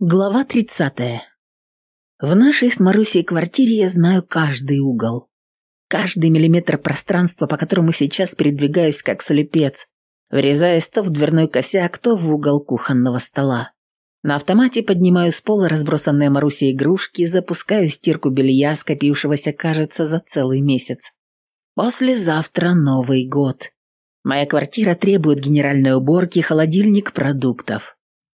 Глава 30. В нашей с Марусей квартире я знаю каждый угол. Каждый миллиметр пространства, по которому сейчас передвигаюсь как слепец, врезаясь то в дверной косяк, то в угол кухонного стола. На автомате поднимаю с пола разбросанные Марусей игрушки, запускаю стирку белья, скопившегося, кажется, за целый месяц. Послезавтра Новый год. Моя квартира требует генеральной уборки, холодильник продуктов.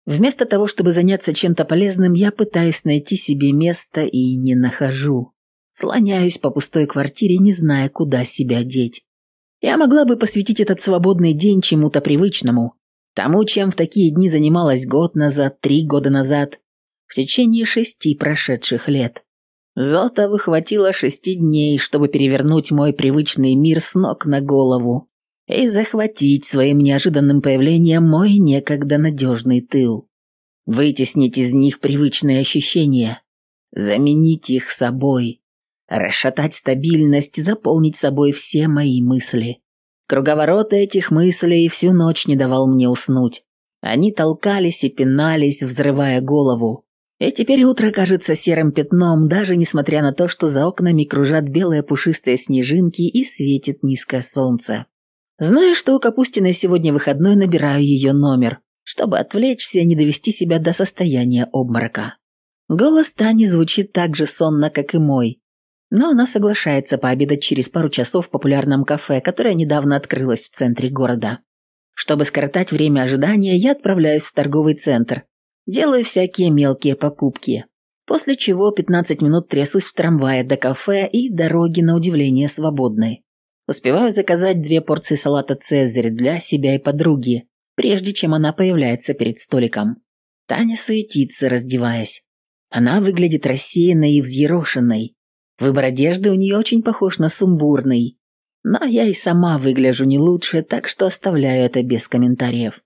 Вместо того, чтобы заняться чем-то полезным, я пытаюсь найти себе место и не нахожу. Слоняюсь по пустой квартире, не зная, куда себя деть. Я могла бы посвятить этот свободный день чему-то привычному, тому, чем в такие дни занималась год назад, три года назад, в течение шести прошедших лет. Золото выхватило шести дней, чтобы перевернуть мой привычный мир с ног на голову и захватить своим неожиданным появлением мой некогда надежный тыл. Вытеснить из них привычные ощущения, заменить их собой, расшатать стабильность, заполнить собой все мои мысли. Круговорот этих мыслей всю ночь не давал мне уснуть. Они толкались и пинались, взрывая голову. И теперь утро кажется серым пятном, даже несмотря на то, что за окнами кружат белые пушистые снежинки и светит низкое солнце. Зная, что у Капустиной сегодня выходной, набираю ее номер, чтобы отвлечься и не довести себя до состояния обморока. Голос Тани звучит так же сонно, как и мой, но она соглашается пообедать через пару часов в популярном кафе, которое недавно открылось в центре города. Чтобы скоротать время ожидания, я отправляюсь в торговый центр, делаю всякие мелкие покупки, после чего 15 минут трясусь в трамвае до кафе и дороги на удивление свободны. Успеваю заказать две порции салата «Цезарь» для себя и подруги, прежде чем она появляется перед столиком. Таня суетится, раздеваясь. Она выглядит рассеянной и взъерошенной. Выбор одежды у нее очень похож на сумбурный. Но я и сама выгляжу не лучше, так что оставляю это без комментариев.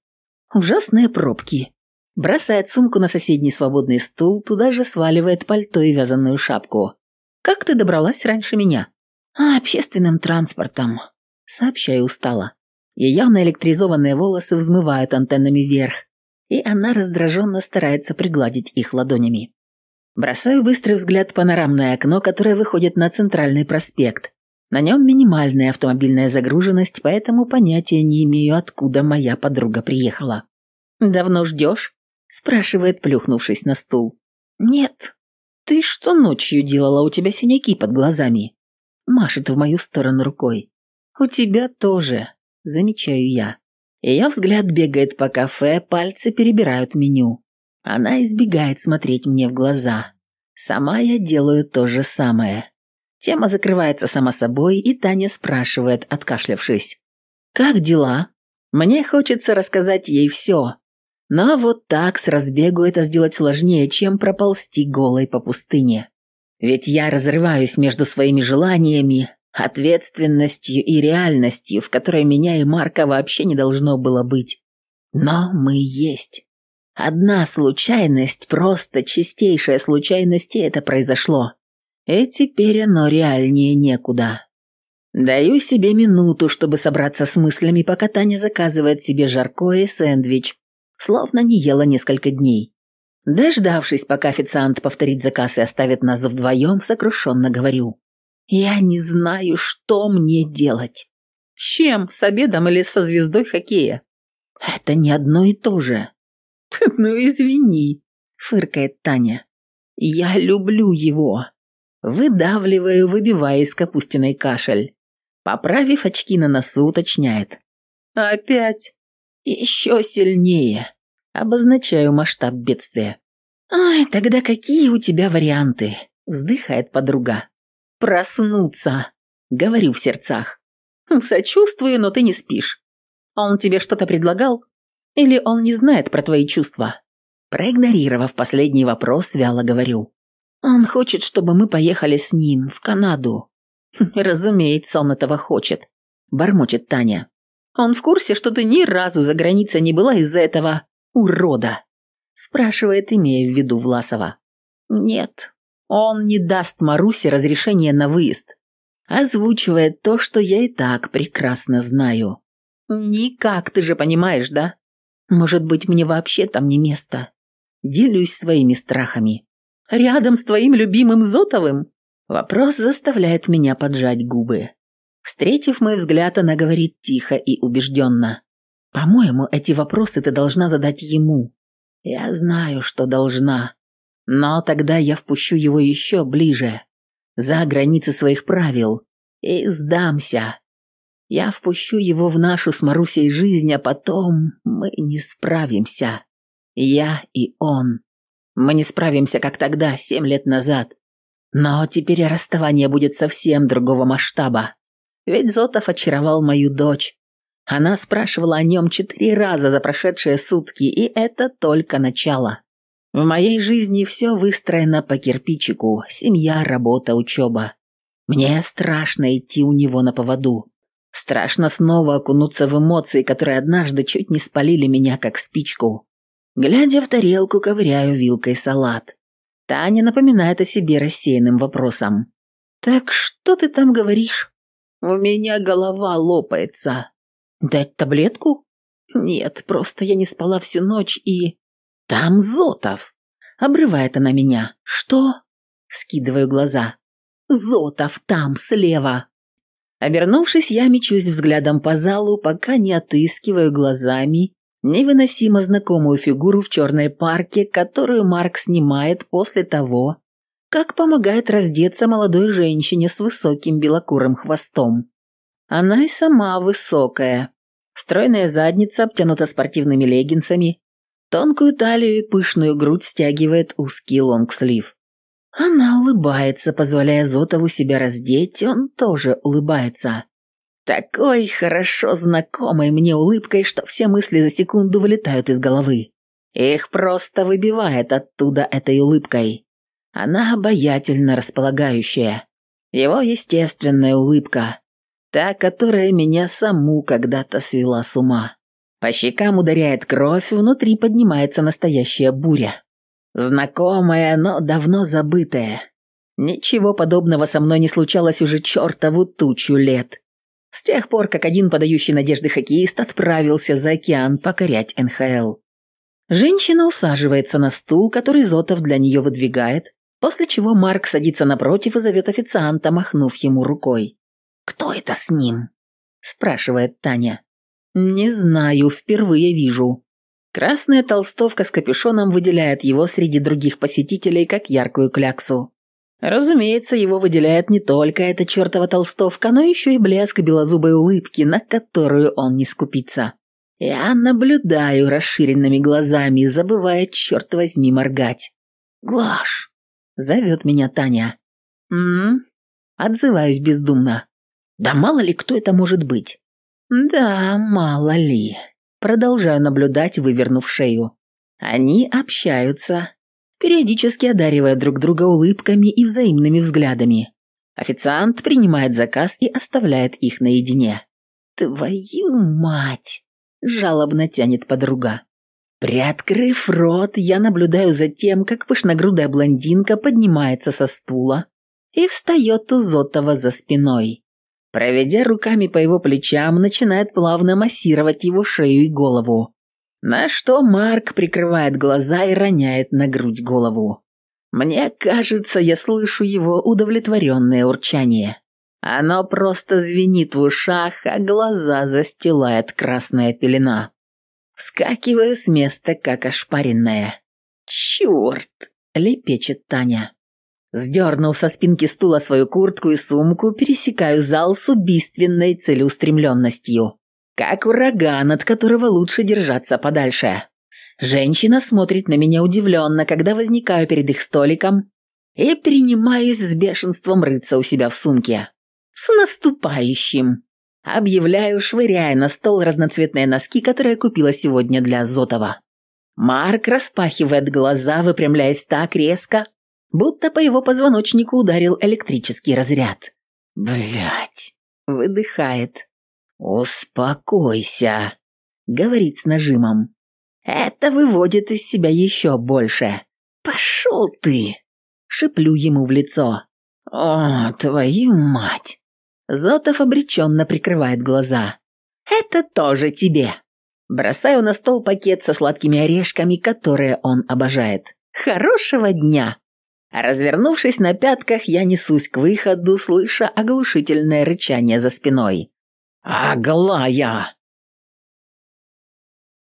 Ужасные пробки. Бросает сумку на соседний свободный стул, туда же сваливает пальто и вязаную шапку. «Как ты добралась раньше меня?» «А, общественным транспортом», — сообщаю устало. Ее наэлектризованные волосы взмывают антеннами вверх, и она раздраженно старается пригладить их ладонями. Бросаю быстрый взгляд в панорамное окно, которое выходит на центральный проспект. На нем минимальная автомобильная загруженность, поэтому понятия не имею, откуда моя подруга приехала. «Давно ждешь?» – спрашивает, плюхнувшись на стул. «Нет». «Ты что ночью делала? У тебя синяки под глазами?» Машет в мою сторону рукой. «У тебя тоже», – замечаю я. Ее взгляд бегает по кафе, пальцы перебирают меню. Она избегает смотреть мне в глаза. Сама я делаю то же самое. Тема закрывается сама собой, и Таня спрашивает, откашлявшись. «Как дела?» Мне хочется рассказать ей все. Но вот так с разбегу это сделать сложнее, чем проползти голой по пустыне. Ведь я разрываюсь между своими желаниями, ответственностью и реальностью, в которой меня и Марка вообще не должно было быть. Но мы есть. Одна случайность, просто чистейшая случайность, и это произошло. И теперь оно реальнее некуда. Даю себе минуту, чтобы собраться с мыслями, пока Таня заказывает себе жаркое и сэндвич, словно не ела несколько дней. Дождавшись, пока официант повторит заказ и оставит нас вдвоем, сокрушенно говорю. Я не знаю, что мне делать. С чем? С обедом или со звездой хоккея? Это не одно и то же. Ну извини, фыркает Таня. Я люблю его. Выдавливаю, выбивая из капустиной кашель. Поправив очки на носу, уточняет. Опять? Еще сильнее. Обозначаю масштаб бедствия. «Ай, тогда какие у тебя варианты?» – вздыхает подруга. «Проснуться», – говорю в сердцах. «Сочувствую, но ты не спишь. Он тебе что-то предлагал? Или он не знает про твои чувства?» Проигнорировав последний вопрос, вяло говорю. «Он хочет, чтобы мы поехали с ним в Канаду». «Разумеется, он этого хочет», – бормочет Таня. «Он в курсе, что ты ни разу за границей не была из-за этого урода?» спрашивает, имея в виду Власова. «Нет, он не даст Марусе разрешения на выезд», озвучивает то, что я и так прекрасно знаю. «Никак, ты же понимаешь, да? Может быть, мне вообще там не место. Делюсь своими страхами. «Рядом с твоим любимым Зотовым?» Вопрос заставляет меня поджать губы. Встретив мой взгляд, она говорит тихо и убежденно. «По-моему, эти вопросы ты должна задать ему. Я знаю, что должна. Но тогда я впущу его еще ближе, за границы своих правил, и сдамся. Я впущу его в нашу с Марусей жизнь, а потом мы не справимся. Я и он. Мы не справимся, как тогда, семь лет назад. Но теперь расставание будет совсем другого масштаба. Ведь Зотов очаровал мою дочь. Она спрашивала о нем четыре раза за прошедшие сутки, и это только начало. В моей жизни все выстроено по кирпичику. Семья, работа, учеба. Мне страшно идти у него на поводу. Страшно снова окунуться в эмоции, которые однажды чуть не спалили меня, как спичку. Глядя в тарелку, ковыряю вилкой салат. Таня напоминает о себе рассеянным вопросом. «Так что ты там говоришь?» «У меня голова лопается». «Дать таблетку?» «Нет, просто я не спала всю ночь и...» «Там Зотов!» Обрывает она меня. «Что?» Скидываю глаза. «Зотов там, слева!» Обернувшись, я мечусь взглядом по залу, пока не отыскиваю глазами невыносимо знакомую фигуру в черной парке, которую Марк снимает после того, как помогает раздеться молодой женщине с высоким белокурым хвостом. Она и сама высокая. Стройная задница обтянута спортивными леггинсами, тонкую талию и пышную грудь стягивает узкий лонгслив. Она улыбается, позволяя Зотову себя раздеть, он тоже улыбается. Такой хорошо знакомой мне улыбкой, что все мысли за секунду вылетают из головы. Их просто выбивает оттуда этой улыбкой. Она обаятельно располагающая. Его естественная улыбка. Та, которая меня саму когда-то свела с ума. По щекам ударяет кровь, внутри поднимается настоящая буря. Знакомая, но давно забытая. Ничего подобного со мной не случалось уже чертову тучу лет. С тех пор, как один подающий надежды хоккеист отправился за океан покорять НХЛ. Женщина усаживается на стул, который Зотов для нее выдвигает, после чего Марк садится напротив и зовет официанта, махнув ему рукой. «Кто это с ним?» – спрашивает Таня. «Не знаю, впервые вижу. Красная толстовка с капюшоном выделяет его среди других посетителей как яркую кляксу. Разумеется, его выделяет не только эта чертова толстовка, но еще и блеск белозубой улыбки, на которую он не скупится. Я наблюдаю расширенными глазами, забывая, черт возьми, моргать. «Глаш!» — зовет меня Таня. «М-м-м?» Отзываюсь бездумно. «Да мало ли кто это может быть?» «Да, мало ли». Продолжаю наблюдать, вывернув шею. Они общаются, периодически одаривая друг друга улыбками и взаимными взглядами. Официант принимает заказ и оставляет их наедине. «Твою мать!» – жалобно тянет подруга. Приоткрыв рот, я наблюдаю за тем, как пышногрудая блондинка поднимается со стула и встает у Зотова за спиной. Проведя руками по его плечам, начинает плавно массировать его шею и голову. На что Марк прикрывает глаза и роняет на грудь голову. Мне кажется, я слышу его удовлетворенное урчание. Оно просто звенит в ушах, а глаза застилает красная пелена. Вскакиваю с места, как ошпаренная. «Черт!» — лепечет Таня. Сдернув со спинки стула свою куртку и сумку, пересекаю зал с убийственной целеустремленностью. Как ураган, от которого лучше держаться подальше. Женщина смотрит на меня удивленно, когда возникаю перед их столиком и принимаюсь с бешенством рыться у себя в сумке. «С наступающим!» Объявляю, швыряя на стол разноцветные носки, которые купила сегодня для Зотова. Марк распахивает глаза, выпрямляясь так резко, будто по его позвоночнику ударил электрический разряд. Блять, выдыхает. «Успокойся», — говорит с нажимом. «Это выводит из себя еще больше. Пошел ты!» — шеплю ему в лицо. «О, твою мать!» Зотов обреченно прикрывает глаза. «Это тоже тебе!» Бросаю на стол пакет со сладкими орешками, которые он обожает. Хорошего дня! Развернувшись на пятках, я несусь к выходу, слыша оглушительное рычание за спиной. «Аглая!»